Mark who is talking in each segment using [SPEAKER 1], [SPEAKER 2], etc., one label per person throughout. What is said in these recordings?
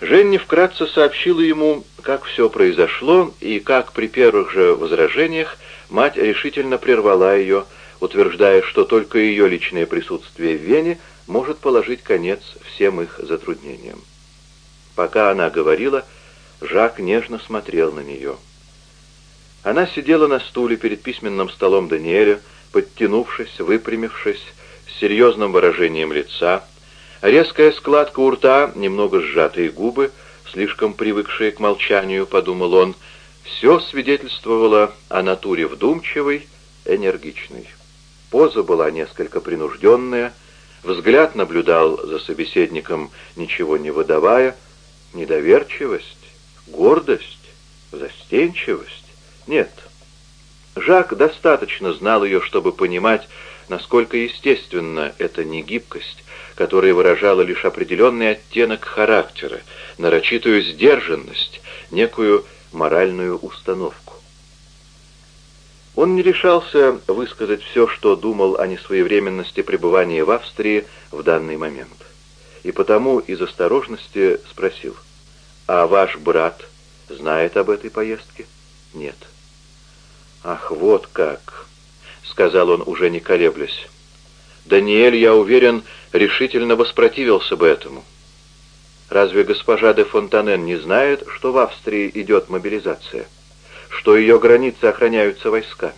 [SPEAKER 1] Женни вкратце сообщила ему, как все произошло, и как при первых же возражениях мать решительно прервала ее, утверждая, что только ее личное присутствие в Вене может положить конец всем их затруднениям. Пока она говорила, Жак нежно смотрел на нее. Она сидела на стуле перед письменным столом Даниэля, подтянувшись, выпрямившись, с серьезным выражением лица, резкая складка у рта, немного сжатые губы, слишком привыкшие к молчанию, подумал он, все свидетельствовало о натуре вдумчивой, энергичной. Поза была несколько принужденная, взгляд наблюдал за собеседником, ничего не выдавая, недоверчивость, гордость, застенчивость. Нет, Жак достаточно знал ее, чтобы понимать, насколько естественна эта негибкость, которая выражала лишь определенный оттенок характера, нарочитую сдержанность, некую моральную установку. Он не решался высказать все, что думал о несвоевременности пребывания в Австрии в данный момент. И потому из осторожности спросил, «А ваш брат знает об этой поездке?» «Нет». «Ах, вот как!» — сказал он, уже не колеблясь. «Даниэль, я уверен, решительно воспротивился бы этому. Разве госпожа де Фонтанен не знает, что в Австрии идет мобилизация? Что ее границы охраняются войсками?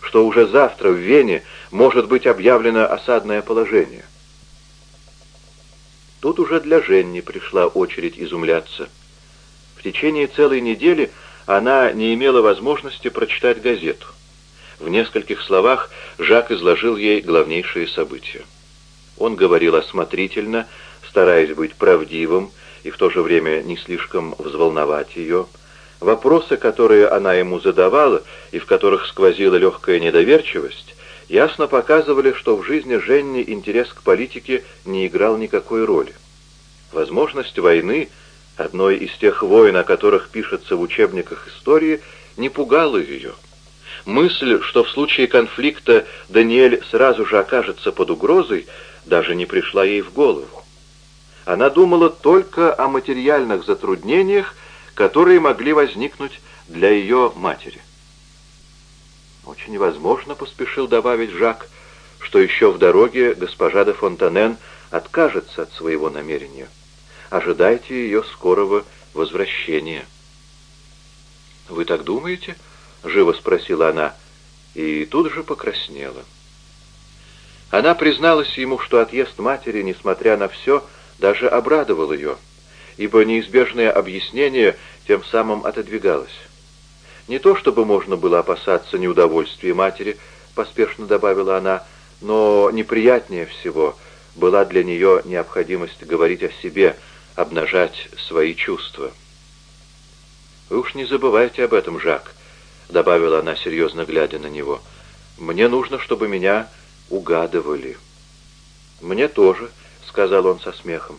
[SPEAKER 1] Что уже завтра в Вене может быть объявлено осадное положение?» Тут уже для Женни пришла очередь изумляться. В течение целой недели она не имела возможности прочитать газету. В нескольких словах Жак изложил ей главнейшие события. Он говорил осмотрительно, стараясь быть правдивым и в то же время не слишком взволновать ее. Вопросы, которые она ему задавала и в которых сквозила легкая недоверчивость, ясно показывали, что в жизни Женни интерес к политике не играл никакой роли. Возможность войны — одной из тех войн, о которых пишется в учебниках истории, не пугала ее. Мысль, что в случае конфликта Даниэль сразу же окажется под угрозой, даже не пришла ей в голову. Она думала только о материальных затруднениях, которые могли возникнуть для ее матери. «Очень возможно», — поспешил добавить Жак, — «что еще в дороге госпожа де Фонтанен откажется от своего намерения» ожидайте ее скорого возвращения». «Вы так думаете?» — живо спросила она, и тут же покраснела. Она призналась ему, что отъезд матери, несмотря на все, даже обрадовал ее, ибо неизбежное объяснение тем самым отодвигалось. Не то чтобы можно было опасаться неудовольствия матери, поспешно добавила она, но неприятнее всего была для нее необходимость говорить о себе, обнажать свои чувства. «Вы уж не забывайте об этом, Жак», — добавила она, серьезно глядя на него. «Мне нужно, чтобы меня угадывали». «Мне тоже», — сказал он со смехом.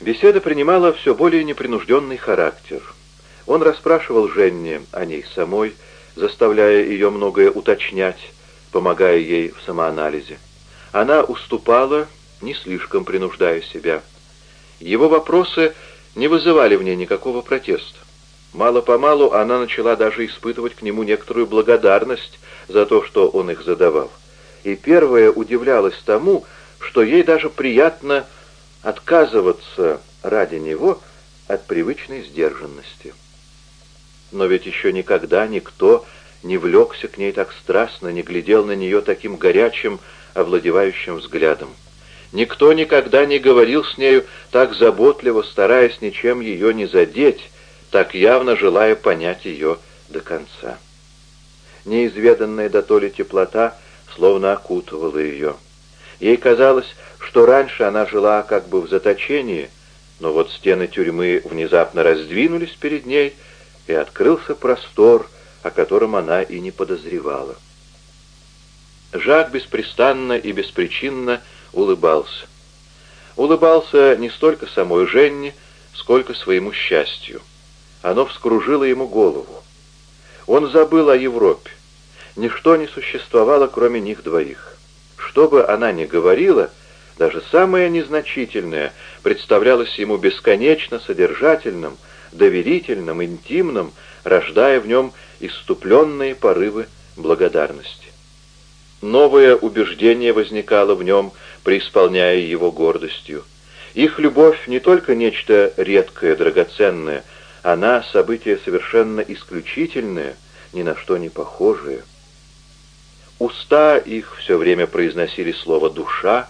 [SPEAKER 1] Беседа принимала все более непринужденный характер. Он расспрашивал Женне о ней самой, заставляя ее многое уточнять, помогая ей в самоанализе. Она уступала не слишком принуждая себя. Его вопросы не вызывали в ней никакого протеста. Мало-помалу она начала даже испытывать к нему некоторую благодарность за то, что он их задавал. И первая удивлялась тому, что ей даже приятно отказываться ради него от привычной сдержанности. Но ведь еще никогда никто не влекся к ней так страстно, не глядел на нее таким горячим, овладевающим взглядом. Никто никогда не говорил с нею так заботливо, стараясь ничем ее не задеть, так явно желая понять ее до конца. Неизведанная до то ли теплота словно окутывала ее. Ей казалось, что раньше она жила как бы в заточении, но вот стены тюрьмы внезапно раздвинулись перед ней, и открылся простор, о котором она и не подозревала. Жак беспрестанно и беспричинно улыбался. Улыбался не столько самой Женне, сколько своему счастью. Оно вскружило ему голову. Он забыл о Европе. Ничто не существовало, кроме них двоих. Что бы она ни говорила, даже самое незначительное, представлялось ему бесконечно содержательным, доверительным, интимным, рождая в нем иступленные порывы благодарности. Новое убеждение возникало в нем, преисполняя его гордостью. Их любовь не только нечто редкое, драгоценное, она событие совершенно исключительное, ни на что не похожее. Уста их все время произносили слово «душа»,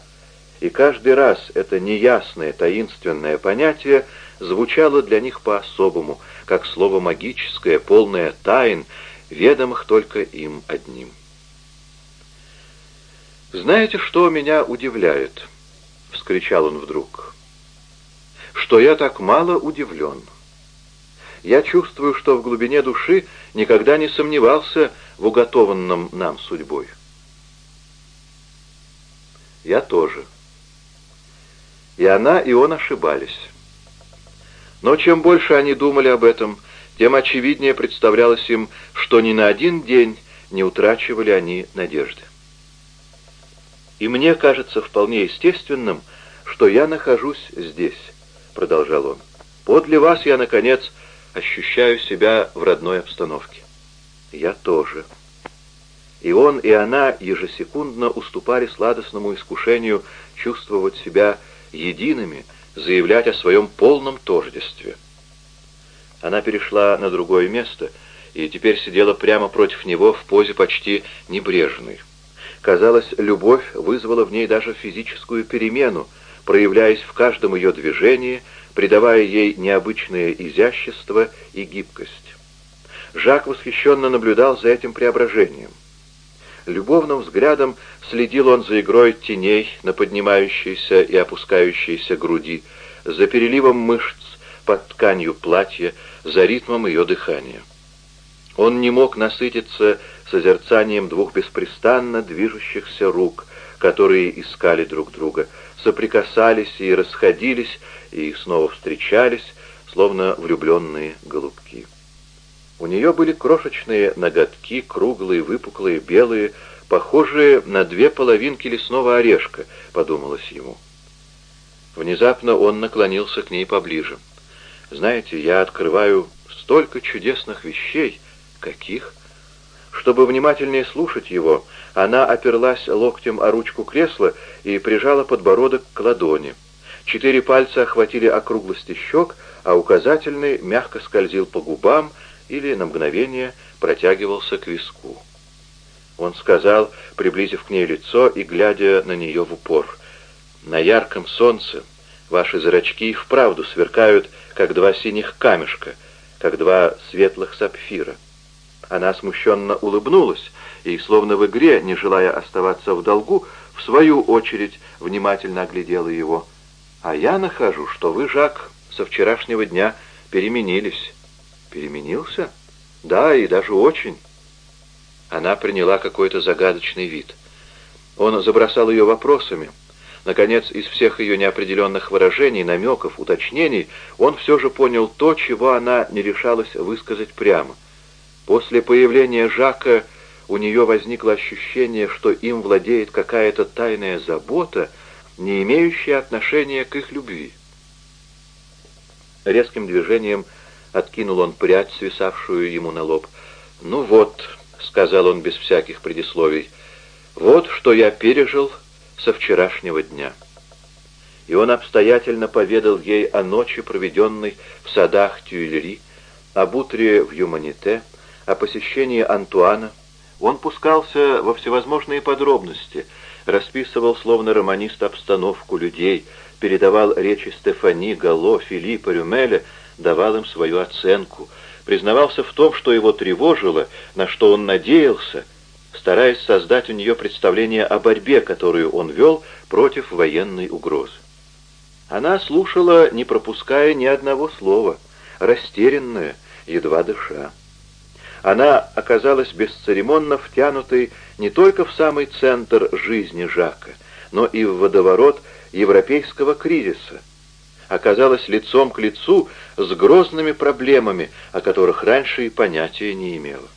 [SPEAKER 1] и каждый раз это неясное, таинственное понятие звучало для них по-особому, как слово магическое, полное тайн, ведомых только им одним. «Знаете, что меня удивляет?» — вскричал он вдруг. «Что я так мало удивлен. Я чувствую, что в глубине души никогда не сомневался в уготованном нам судьбой». «Я тоже». И она, и он ошибались. Но чем больше они думали об этом, тем очевиднее представлялось им, что ни на один день не утрачивали они надежды. «И мне кажется вполне естественным, что я нахожусь здесь», — продолжал он. «Подле вас я, наконец, ощущаю себя в родной обстановке». «Я тоже». И он, и она ежесекундно уступали сладостному искушению чувствовать себя едиными, заявлять о своем полном тождестве. Она перешла на другое место и теперь сидела прямо против него в позе почти небрежной. Казалось, любовь вызвала в ней даже физическую перемену, проявляясь в каждом ее движении, придавая ей необычное изящество и гибкость. Жак восхищенно наблюдал за этим преображением. Любовным взглядом следил он за игрой теней на поднимающейся и опускающейся груди, за переливом мышц под тканью платья, за ритмом ее дыхания. Он не мог насытиться созерцанием двух беспрестанно движущихся рук, которые искали друг друга, соприкасались и расходились, и снова встречались, словно влюбленные голубки. У нее были крошечные ноготки, круглые, выпуклые, белые, похожие на две половинки лесного орешка, подумалось ему. Внезапно он наклонился к ней поближе. «Знаете, я открываю столько чудесных вещей. Каких?» Чтобы внимательнее слушать его, она оперлась локтем о ручку кресла и прижала подбородок к ладони. Четыре пальца охватили округлости щек, а указательный мягко скользил по губам, или на мгновение протягивался к виску. Он сказал, приблизив к ней лицо и глядя на нее в упор, «На ярком солнце ваши зрачки вправду сверкают, как два синих камешка, как два светлых сапфира». Она смущенно улыбнулась и, словно в игре, не желая оставаться в долгу, в свою очередь внимательно оглядела его. «А я нахожу, что вы, Жак, со вчерашнего дня переменились». «Переменился?» «Да, и даже очень». Она приняла какой-то загадочный вид. Он забросал ее вопросами. Наконец, из всех ее неопределенных выражений, намеков, уточнений, он все же понял то, чего она не решалась высказать прямо. После появления Жака у нее возникло ощущение, что им владеет какая-то тайная забота, не имеющая отношения к их любви. Резким движением Откинул он прядь, свисавшую ему на лоб. «Ну вот», — сказал он без всяких предисловий, — «вот что я пережил со вчерашнего дня». И он обстоятельно поведал ей о ночи, проведенной в садах Тюильри, об утре в Юманите, о посещении Антуана. Он пускался во всевозможные подробности, расписывал, словно романист, обстановку людей, передавал речи Стефани, Гало, Филиппа, Рюмеля, давал им свою оценку, признавался в том, что его тревожило, на что он надеялся, стараясь создать у нее представление о борьбе, которую он вел против военной угрозы. Она слушала, не пропуская ни одного слова, растерянная, едва дыша. Она оказалась бесцеремонно втянутой не только в самый центр жизни Жака, но и в водоворот европейского кризиса, оказалась лицом к лицу с грозными проблемами, о которых раньше и понятия не имела.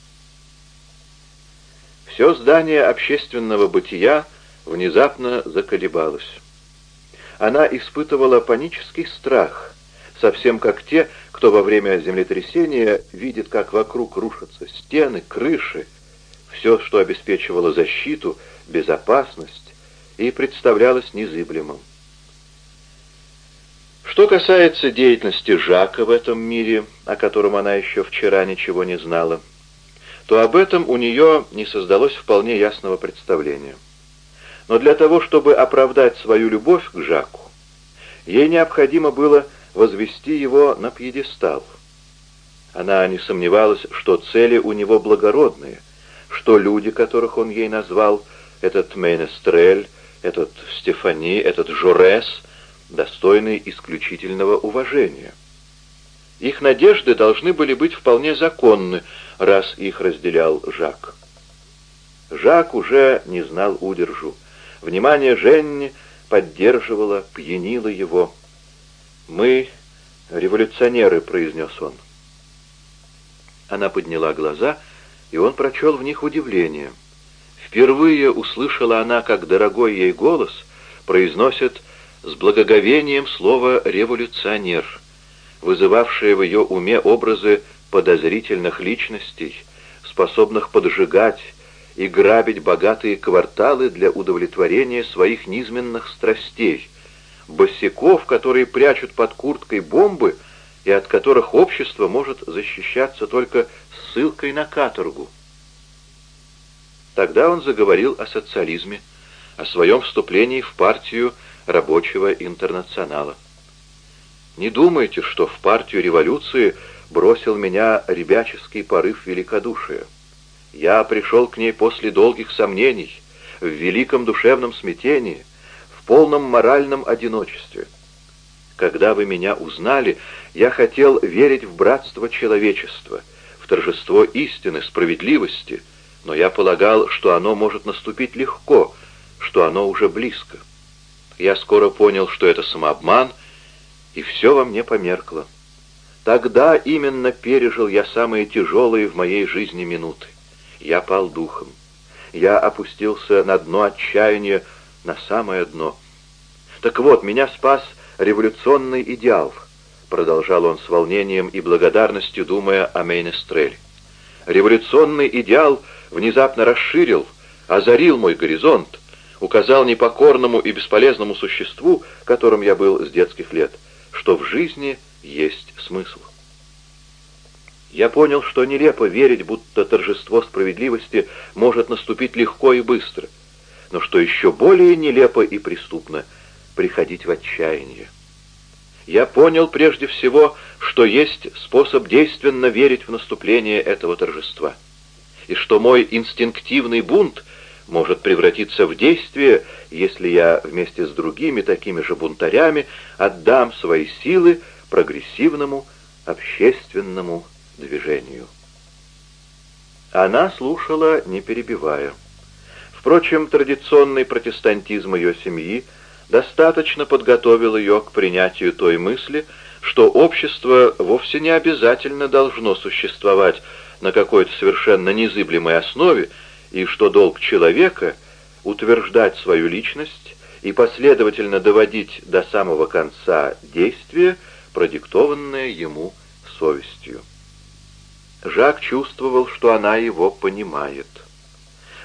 [SPEAKER 1] Все здание общественного бытия внезапно заколебалось. она испытывала панический страх, совсем как те, кто во время землетрясения видит, как вокруг рушатся стены, крыши, все, что обеспечивало защиту, безопасность и представлялось незыблемым. Что касается деятельности Жака в этом мире, о котором она еще вчера ничего не знала, то об этом у нее не создалось вполне ясного представления. Но для того, чтобы оправдать свою любовь к Жаку, ей необходимо было возвести его на пьедестал. Она не сомневалась, что цели у него благородные, что люди, которых он ей назвал, этот Мейнестрель, этот Стефани, этот Жорес — достойный исключительного уважения. Их надежды должны были быть вполне законны, раз их разделял Жак. Жак уже не знал удержу. Внимание Женни поддерживало, пьянило его. «Мы революционеры», — произнес он. Она подняла глаза, и он прочел в них удивление. Впервые услышала она, как дорогой ей голос произносит с благоговением слово «революционер», вызывавшее в ее уме образы подозрительных личностей, способных поджигать и грабить богатые кварталы для удовлетворения своих низменных страстей, босиков, которые прячут под курткой бомбы и от которых общество может защищаться только ссылкой на каторгу. Тогда он заговорил о социализме, о своем вступлении в партию рабочего интернационала. Не думайте, что в партию революции бросил меня ребяческий порыв великодушия. Я пришел к ней после долгих сомнений, в великом душевном смятении, в полном моральном одиночестве. Когда вы меня узнали, я хотел верить в братство человечества, в торжество истины, справедливости, но я полагал, что оно может наступить легко, что оно уже близко. Я скоро понял, что это самообман, и все во мне померкло. Тогда именно пережил я самые тяжелые в моей жизни минуты. Я пал духом. Я опустился на дно отчаяния, на самое дно. Так вот, меня спас революционный идеал, продолжал он с волнением и благодарностью, думая о Мейнестреле. Революционный идеал внезапно расширил, озарил мой горизонт, указал непокорному и бесполезному существу, которым я был с детских лет, что в жизни есть смысл. Я понял, что нелепо верить, будто торжество справедливости может наступить легко и быстро, но что еще более нелепо и преступно — приходить в отчаяние. Я понял прежде всего, что есть способ действенно верить в наступление этого торжества, и что мой инстинктивный бунт — может превратиться в действие, если я вместе с другими такими же бунтарями отдам свои силы прогрессивному общественному движению. Она слушала, не перебивая. Впрочем, традиционный протестантизм ее семьи достаточно подготовил ее к принятию той мысли, что общество вовсе не обязательно должно существовать на какой-то совершенно незыблемой основе, и что долг человека — утверждать свою личность и последовательно доводить до самого конца действия, продиктованное ему совестью. Жак чувствовал, что она его понимает.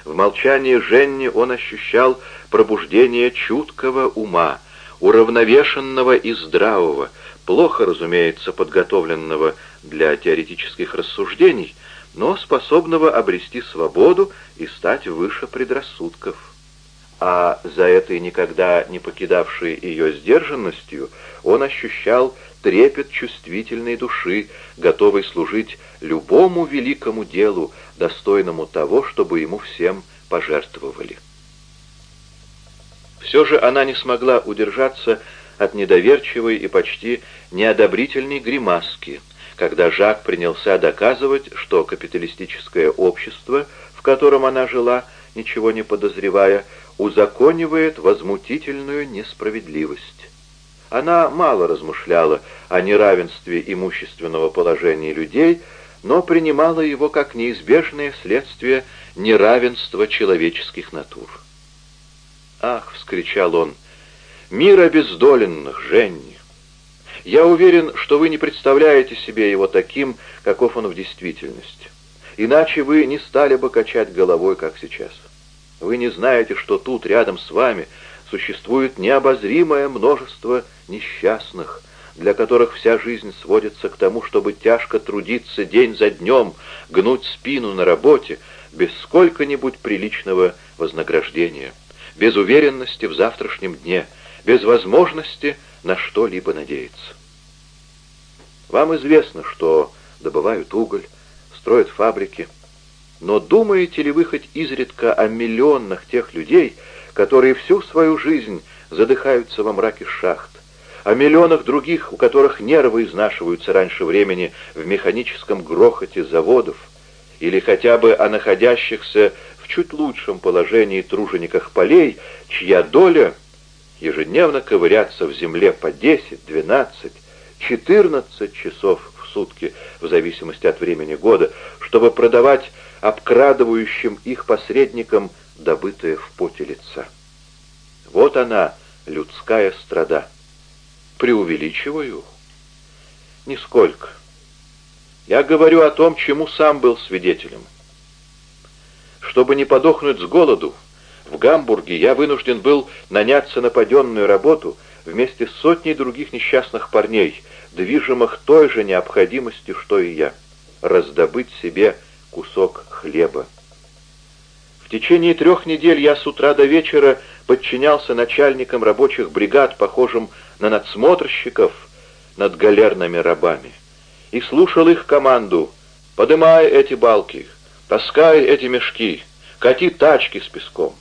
[SPEAKER 1] В молчании Женни он ощущал пробуждение чуткого ума, уравновешенного и здравого, плохо, разумеется, подготовленного для теоретических рассуждений, но способного обрести свободу и стать выше предрассудков. А за этой никогда не покидавшей ее сдержанностью он ощущал трепет чувствительной души, готовый служить любому великому делу, достойному того, чтобы ему всем пожертвовали. Все же она не смогла удержаться от недоверчивой и почти неодобрительной гримаски, когда Жак принялся доказывать, что капиталистическое общество, в котором она жила, ничего не подозревая, узаконивает возмутительную несправедливость. Она мало размышляла о неравенстве имущественного положения людей, но принимала его как неизбежное следствие неравенства человеческих натур. «Ах!» — вскричал он — Мир обездоленных, Женни. Я уверен, что вы не представляете себе его таким, каков он в действительности. Иначе вы не стали бы качать головой, как сейчас. Вы не знаете, что тут, рядом с вами, существует необозримое множество несчастных, для которых вся жизнь сводится к тому, чтобы тяжко трудиться день за днем, гнуть спину на работе, без сколько-нибудь приличного вознаграждения, без уверенности в завтрашнем дне, без возможности на что-либо надеяться. Вам известно, что добывают уголь, строят фабрики, но думаете ли вы хоть изредка о миллионах тех людей, которые всю свою жизнь задыхаются во мраке шахт, о миллионах других, у которых нервы изнашиваются раньше времени в механическом грохоте заводов, или хотя бы о находящихся в чуть лучшем положении тружениках полей, чья доля ежедневно ковыряться в земле по 10, 12, 14 часов в сутки, в зависимости от времени года, чтобы продавать обкрадывающим их посредникам добытое в поте лица. Вот она, людская страда. Преувеличиваю? Нисколько. Я говорю о том, чему сам был свидетелем. Чтобы не подохнуть с голоду, в Гамбурге я вынужден был наняться на паденную работу вместе с сотней других несчастных парней, движимых той же необходимостью, что и я — раздобыть себе кусок хлеба. В течение трех недель я с утра до вечера подчинялся начальникам рабочих бригад, похожим на надсмотрщиков над галерными рабами, и слушал их команду «Подымай эти балки, таскай эти мешки, кати тачки с песком».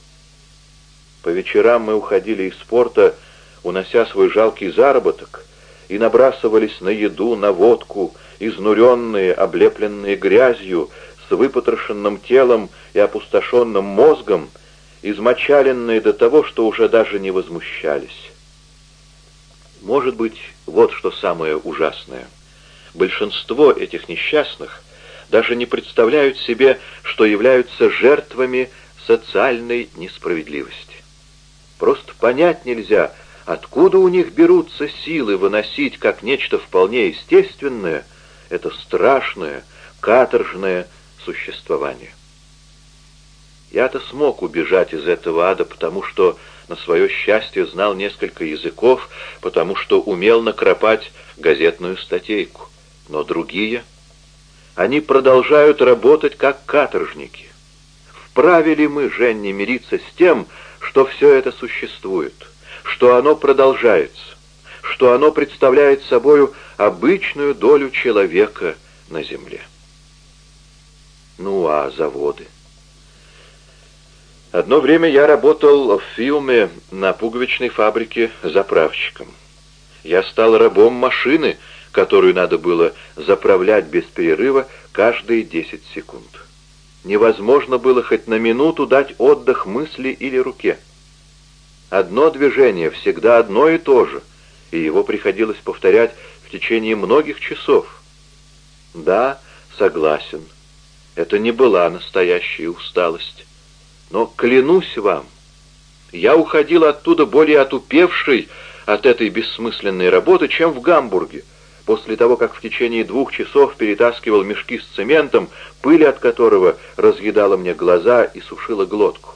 [SPEAKER 1] По вечерам мы уходили из порта, унося свой жалкий заработок, и набрасывались на еду, на водку, изнуренные, облепленные грязью, с выпотрошенным телом и опустошенным мозгом, измочаленные до того, что уже даже не возмущались. Может быть, вот что самое ужасное. Большинство этих несчастных даже не представляют себе, что являются жертвами социальной несправедливости. Просто понять нельзя, откуда у них берутся силы выносить как нечто вполне естественное это страшное, каторжное существование. Я-то смог убежать из этого ада, потому что на свое счастье знал несколько языков, потому что умел накропать газетную статейку. Но другие, они продолжают работать как каторжники. Вправе ли мы, Женни, мириться с тем, что все это существует, что оно продолжается, что оно представляет собою обычную долю человека на земле? Ну а заводы? Одно время я работал в Филме на пуговичной фабрике заправщиком. Я стал рабом машины, которую надо было заправлять без перерыва каждые 10 секунд. Невозможно было хоть на минуту дать отдых мысли или руке. Одно движение всегда одно и то же, и его приходилось повторять в течение многих часов. Да, согласен, это не была настоящая усталость. Но клянусь вам, я уходил оттуда более отупевший от этой бессмысленной работы, чем в Гамбурге, после того, как в течение двух часов перетаскивал мешки с цементом, пыль от которого разъедала мне глаза и сушила глотку.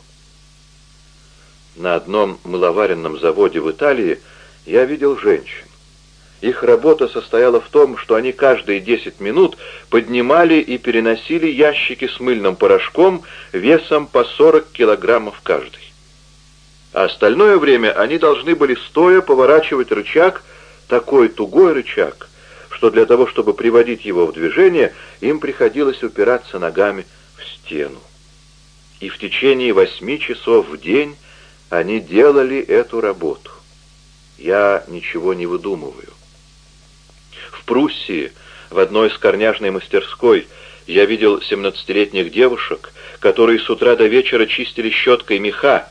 [SPEAKER 1] На одном мыловаренном заводе в Италии я видел женщин. Их работа состояла в том, что они каждые 10 минут поднимали и переносили ящики с мыльным порошком весом по 40 килограммов каждый. А остальное время они должны были стоя поворачивать рычаг, такой тугой рычаг, что для того, чтобы приводить его в движение, им приходилось упираться ногами в стену. И в течение восьми часов в день они делали эту работу. Я ничего не выдумываю. Пруссии, в одной из корняжной мастерской, я видел семнадцатилетних девушек, которые с утра до вечера чистили щеткой меха,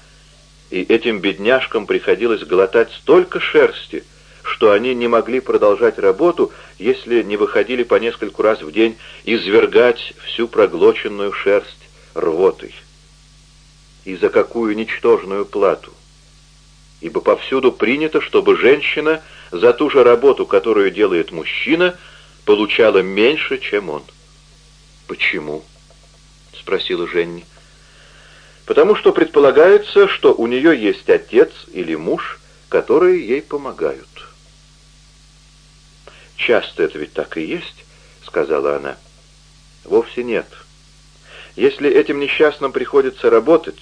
[SPEAKER 1] и этим бедняжкам приходилось глотать столько шерсти, что они не могли продолжать работу, если не выходили по нескольку раз в день извергать всю проглоченную шерсть рвотой. И за какую ничтожную плату? ибо повсюду принято, чтобы женщина за ту же работу, которую делает мужчина, получала меньше, чем он.
[SPEAKER 2] «Почему?» — спросила Женни.
[SPEAKER 1] «Потому что предполагается, что у нее есть отец или муж, которые ей помогают».
[SPEAKER 2] «Часто это ведь так и есть», — сказала она.
[SPEAKER 1] «Вовсе нет. Если этим несчастным приходится работать,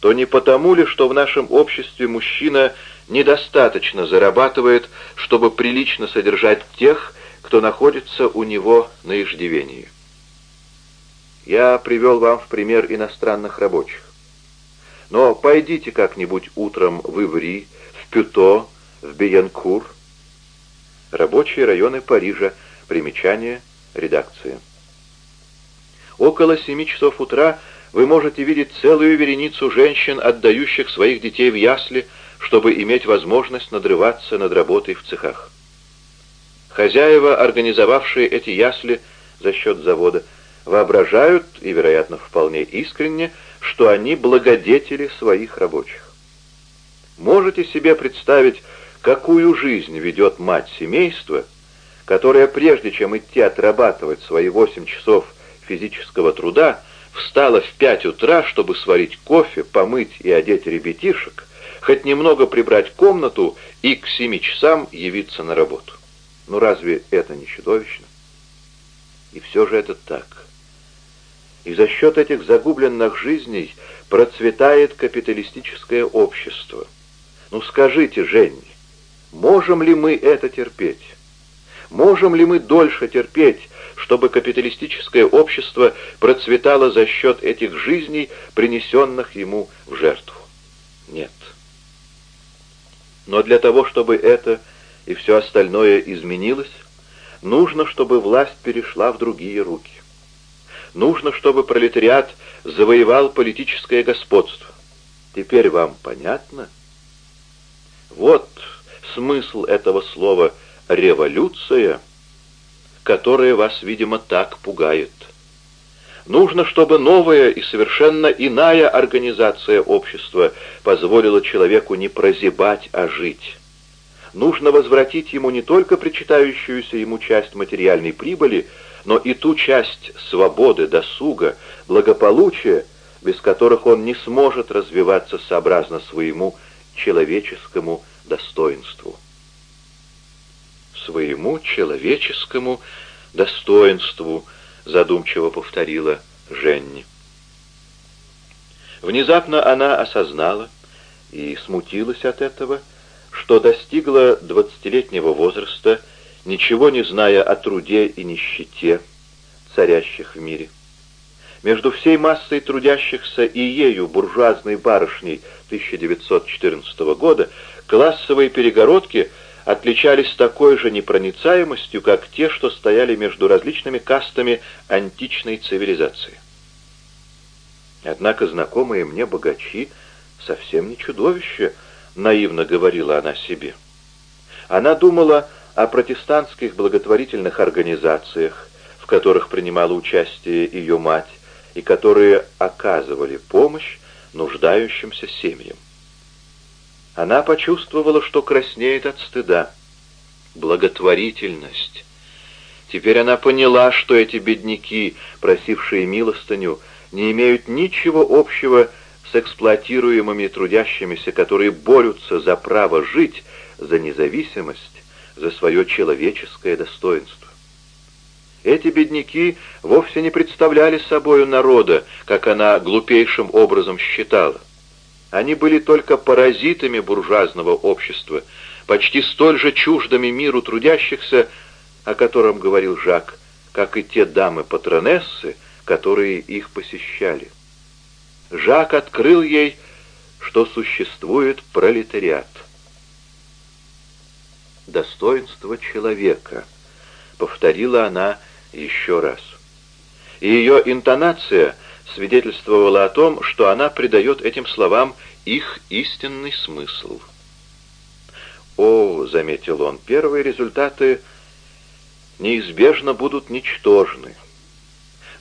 [SPEAKER 1] то не потому ли, что в нашем обществе мужчина недостаточно зарабатывает, чтобы прилично содержать тех, кто находится у него на иждивении. Я привел вам в пример иностранных рабочих. Но пойдите как-нибудь утром в Иври, в Пюто, в Биенкур. Рабочие районы Парижа. Примечание. Редакция. Около семи часов утра вы можете видеть целую вереницу женщин, отдающих своих детей в ясли, чтобы иметь возможность надрываться над работой в цехах. Хозяева, организовавшие эти ясли за счет завода, воображают, и, вероятно, вполне искренне, что они благодетели своих рабочих. Можете себе представить, какую жизнь ведет мать семейства, которая, прежде чем идти отрабатывать свои восемь часов физического труда, встала в пять утра, чтобы сварить кофе, помыть и одеть ребятишек, хоть немного прибрать комнату и к семи часам явиться на работу. Ну разве это не чудовищно? И все же это так. И за счет этих загубленных жизней процветает капиталистическое общество. Ну скажите, Женни, можем ли мы это терпеть? Можем ли мы дольше терпеть, чтобы капиталистическое общество процветало за счет этих жизней, принесенных ему в жертву? Нет. Но для того, чтобы это и все остальное изменилось, нужно, чтобы власть перешла в другие руки. Нужно, чтобы пролетариат завоевал политическое господство. Теперь вам понятно? Вот смысл этого слова «революция», которое вас, видимо, так пугает. Нужно, чтобы новая и совершенно иная организация общества позволила человеку не прозябать, а жить. Нужно возвратить ему не только причитающуюся ему часть материальной прибыли, но и ту часть свободы, досуга, благополучия, без которых он не сможет развиваться сообразно своему человеческому достоинству. «Своему человеческому достоинству», — задумчиво повторила Женни. Внезапно она осознала и смутилась от этого, что достигла двадцатилетнего возраста, ничего не зная о труде и нищете, царящих в мире. Между всей массой трудящихся и ею, буржуазной барышней 1914 года, классовые перегородки отличались такой же непроницаемостью, как те, что стояли между различными кастами античной цивилизации. Однако знакомые мне богачи совсем не чудовище, наивно говорила она себе. Она думала о протестантских благотворительных организациях, в которых принимала участие ее мать, и которые оказывали помощь нуждающимся семьям. Она почувствовала, что краснеет от стыда. Благотворительность. Теперь она поняла, что эти бедняки, просившие милостыню, не имеют ничего общего с эксплуатируемыми трудящимися, которые борются за право жить, за независимость, за свое человеческое достоинство. Эти бедняки вовсе не представляли собою народа, как она глупейшим образом считала. Они были только паразитами буржуазного общества, почти столь же чуждыми миру трудящихся, о котором говорил Жак, как и те дамы-патронессы, которые их посещали. Жак открыл ей, что существует пролетариат. «Достоинство человека», — повторила она еще раз. И ее интонация свидетельствовала о том, что она придает этим словам их истинный смысл. «О», — заметил он, — «первые результаты неизбежно будут ничтожны.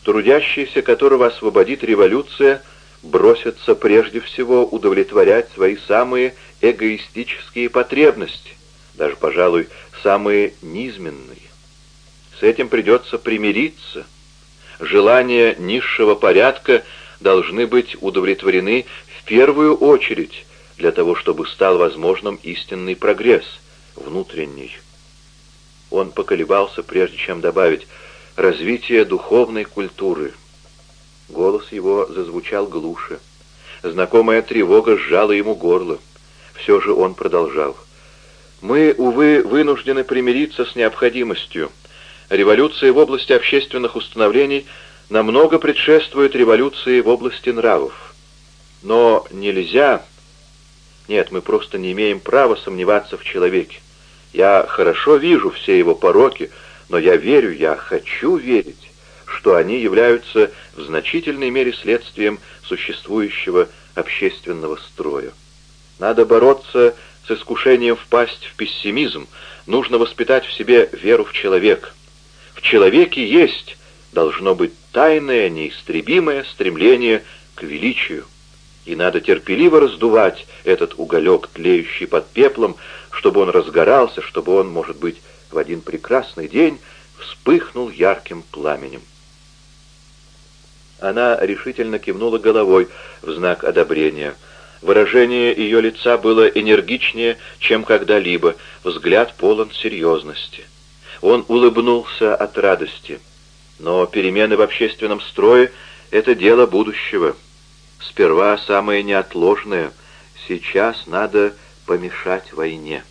[SPEAKER 1] Трудящийся, которого освободит революция — бросятся прежде всего удовлетворять свои самые эгоистические потребности, даже, пожалуй, самые низменные. С этим придется примириться. Желания низшего порядка должны быть удовлетворены в первую очередь для того, чтобы стал возможным истинный прогресс, внутренний. Он поколебался, прежде чем добавить «развитие духовной культуры». Голос его зазвучал глуше. Знакомая тревога сжала ему горло. Все же он продолжал. «Мы, увы, вынуждены примириться с необходимостью. Революция в области общественных установлений намного предшествует революции в области нравов. Но нельзя... Нет, мы просто не имеем права сомневаться в человеке. Я хорошо вижу все его пороки, но я верю, я хочу верить, что они являются в значительной мере следствием существующего общественного строя. Надо бороться с искушением впасть в пессимизм, нужно воспитать в себе веру в человека. В человеке есть, должно быть, тайное, неистребимое стремление к величию. И надо терпеливо раздувать этот уголек, тлеющий под пеплом, чтобы он разгорался, чтобы он, может быть, в один прекрасный день вспыхнул ярким пламенем. Она решительно кивнула головой в знак одобрения. Выражение ее лица было энергичнее, чем когда-либо, взгляд полон серьезности. Он улыбнулся от радости. Но перемены в общественном строе — это дело будущего. Сперва самое неотложное. Сейчас надо помешать войне.